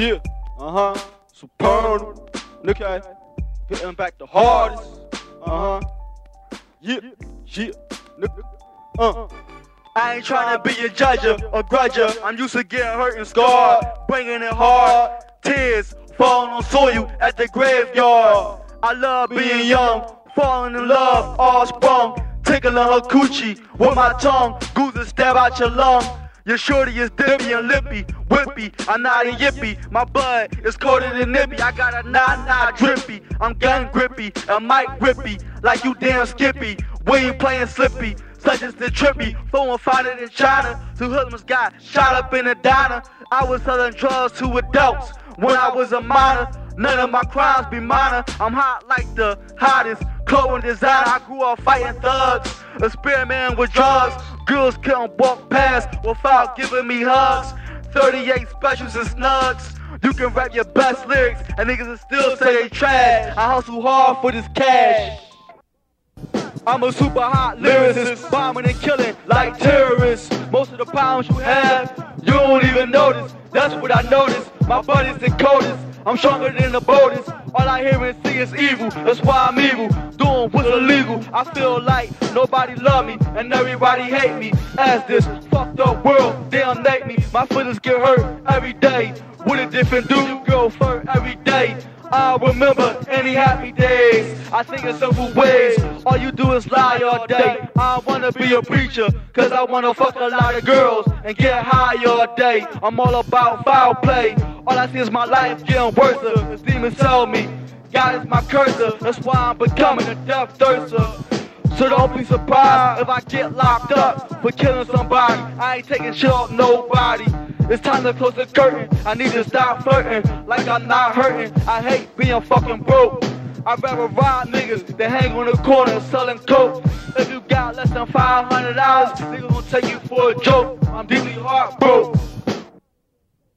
Yeah, uh huh. Supernal. Okay. Hitting back the hardest. Uh huh. Yeah, yeah. Nigga. Uh. I ain't trying to be a judger or grudger. I'm used to getting hurt and scarred, bringing it hard. Tears falling on soil at the graveyard. I love being young, falling in love, all sprung. Tickling her coochie with my tongue. Goose stab out your lung. Your shorty is dippy and lippy, whippy. I'm not a yippy. My blood is colder than nippy. I got a nah nah drippy. I'm gun grippy, a mic grippy, like you damn skippy. We ain't playing slippy, such as the trippy. Phone find it in China. Two hoodlums got shot up in a diner. I was selling drugs to adults when I was a minor. None of my crimes be minor. I'm hot like the hottest clothing designer. I grew up fighting thugs, experimenting with drugs. Girls can't walk past without giving me hugs. 38 specials and snugs. You can rap your best lyrics, and niggas will still say they trash. I hustle hard for this cash. I'm a super hot lyricist, bombing and killing like terrorists. Most of the problems you have, you don't even notice. That's what I notice. My buddies the coldest. I'm stronger than the boldest. All I hear and see is evil. That's why I'm evil. Doing what's illegal. I feel like nobody love me and everybody hate me. As this fucked up world they damnate me. My feelings get hurt every day. With a different dude, girl, flirt every day. I remember any happy days. I think in simple ways. All you do is lie all day. I wanna be a preacher, cause I wanna fuck a lot of girls and get high all day. I'm all about foul play. All I see is my life getting worse. This demons tell me, God is my cursor. That's why I'm becoming a death thirster. So don't be surprised if I get locked up for killing somebody. I ain't taking shit off nobody. It's time to close the curtain. I need to stop flirting like I'm not hurting. I hate being fucking broke. I'd rather rob niggas than hang on the corner selling coke. If you got less than five hundred dollars, niggas gonna take you for a joke. I'm deeply heartbroken.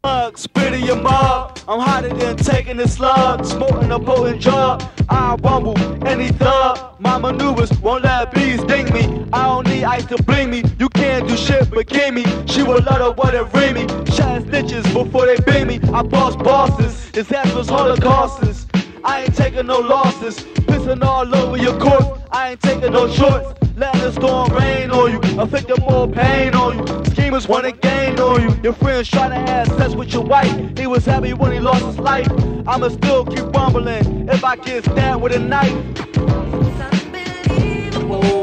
Mug, spit in your mug. I'm hotter than taking a slug, smoking a potent drug. I rumble any thug. My maneuvers won't let bees sting me. I don't need ice to bling me. You can't do shit but give me. She will let her what it ring me. Shotting stitches before they bang me. I boss bosses. Ass was holocausts. I ain't taking no losses. Pissing all over your court. I ain't taking no shorts. Let the storm rain on you. Inflicting more pain on you. Schemers wanna gain on you. Your friends try to have sex with your wife. He was happy when he lost his life. I'ma still keep rumbling if I get stabbed with a knife. It's unbelievable.